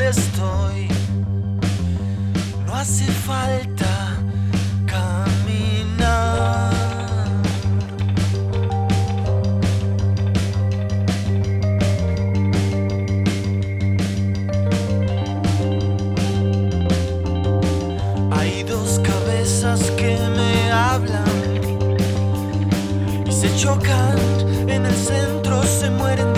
estoy. No hace falta caminar. Hay dos cabezas que me hablan y se chocan en el centro, se mueren.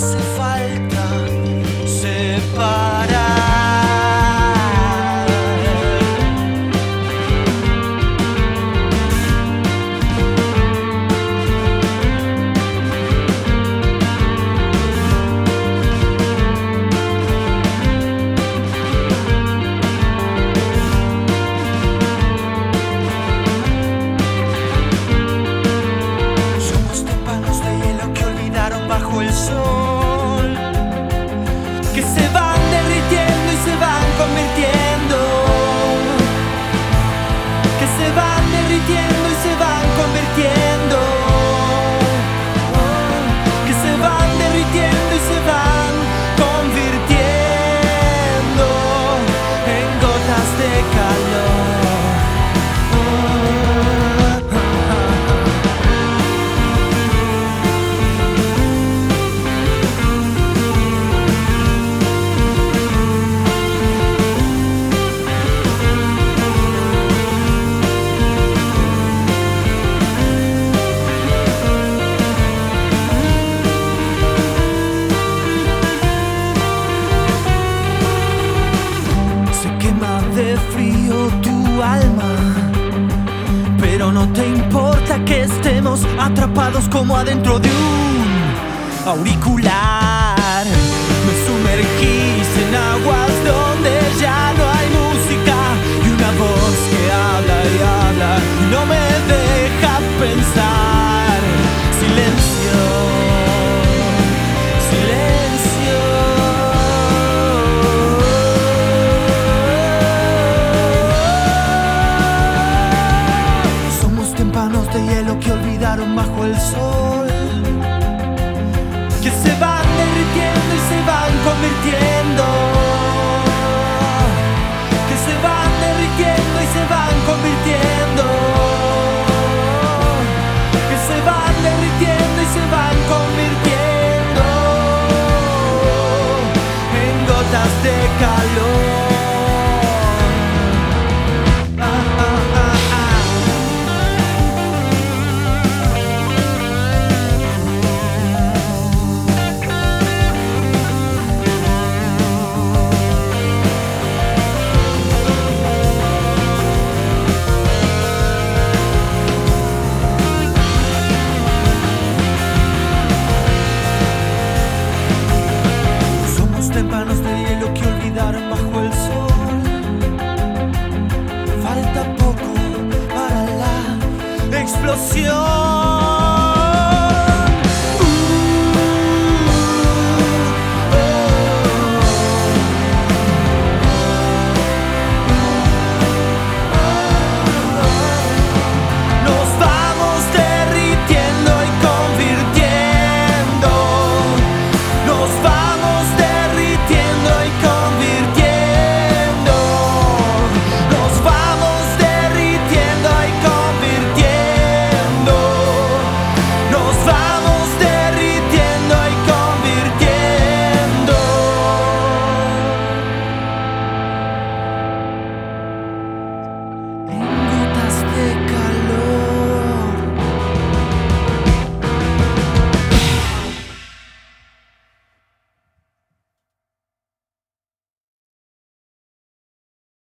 No no te importa que estemos atrapados como adentro de un auricular. Que se van derritiendo y se van convirtiendo. Que se van derritiendo y se van convirtiendo. Que se van derritiendo y se van convirtiendo en gotas de calor. Témpanos de hielo que olvidaron bajo el sol. Falta poco para la explosión.